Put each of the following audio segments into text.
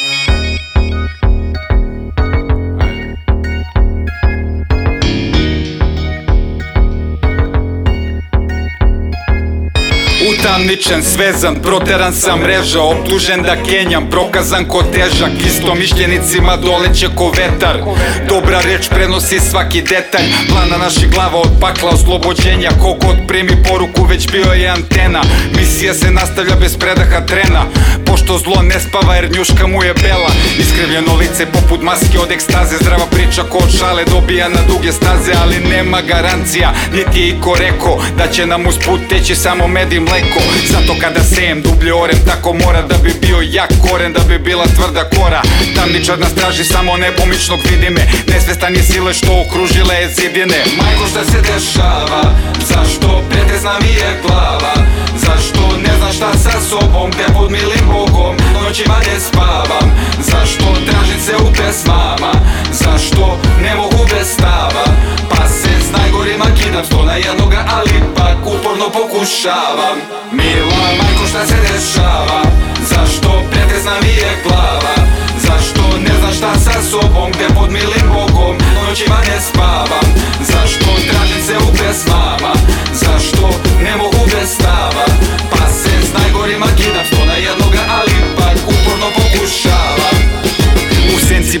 Thank you. Utamničen, svezan, proteran sam mreža Optužen da kenjam, prokazan ko težak Isto mišljenicima doleće ko vetar. Dobra reč prenosi svaki detalj. Plana naših glava od pakla oslobođenja. Kogod primi poruku već bio je antena. Misija se nastavlja bez predaha trena. Pošto zlo ne spava jer njuška mu je bela. Iskrivljeno lice poput maske od ekstaze. Zdrava priča ko od šale dobija na duge staze Ali nema garancija, niti je iko rekao Da će nam usput teći samo med i mleko Zato kada sejem dublje orem Tako mora da bi bio jak koren Da bi bila tvrda kora. Tamničar nas traži samo nepomičnog vidi me Nesvestan je sile što okružile je zidine. Majko šta se dešava? Zašto pretezna mi je glava? Zašto ne znam šta sa sobom Te pod milim bogom? Noćima ne spavam pokušavam. Mila majko šta se dešava? Zašto pretezna mi je glava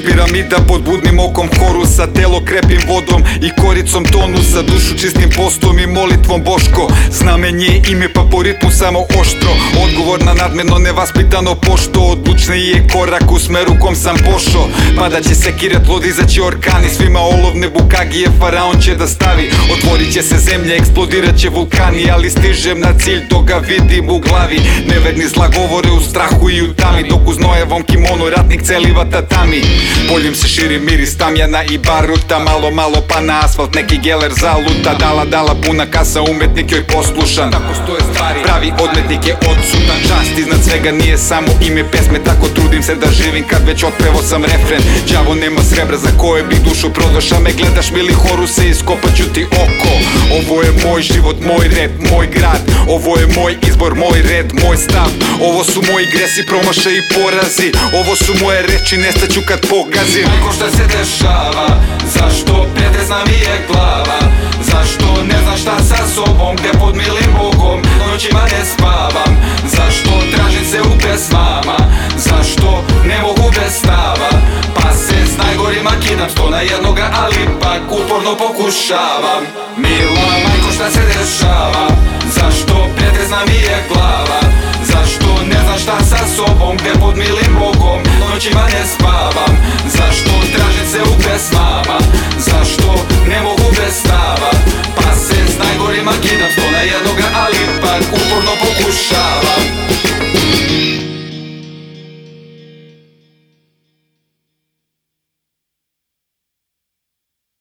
piramida pod budnim okom horusa Telo krepim vodom i koricom tonusa Dušu čistim postom i molitvom Boško. Znamenje ime pa po ritmu samo oštro. Odgovor na nadmeno nevaspitano pošto. Odlučni je korak u smeru kom sam pošo. Pada će se kiret lod izaći orkani Svima olovne bukagije. Faraon će da stavi Otvorit će se zemlja, eksplodirat će vulkani. Ali stižem na cilj, to ga vidim u glavi. Neverni zla govore u strahu i u tami Dok uz nojevom kimonu ratnik celiva tatami Poljem se širi miris tamjana i baruta. Malo malo pa na asfalt neki geler zaluta. Dala dala puna kasa umetnik joj poslušan. Tako stoje stvari Pravi odmetnik je odsutan. Čast iznad svega nije samo ime pesme Tako trudim se da živim. Kad već otpevo sam refren Đavo nema srebra za koje bih dušu prodoša Me gledaš mili horuse iskopat ću ti oko. Ovo je moj život, moj rep, moj grad. Ovo je moj izbor, moj red, moj stav. Ovo su moji gresi, promašaj i porazi. Ovo su moje reči, nestaću kad pogazim Majko šta se dešava Zašto pretezna mi je glava? Zašto ne znam šta sa sobom Te pod milim bogom? Noćima ne spavam. Zašto tražim se u pesmama? Zašto ne mogu bez stava? Pa se s najgorima kidam Sto na jednoga ali pak uporno pokušavam. Mila majko šta se dešava? Zašto pretezna mi je glava? Zašto ne znam šta sa sobom Te pod milim spavam Zašto tražim se u pesmama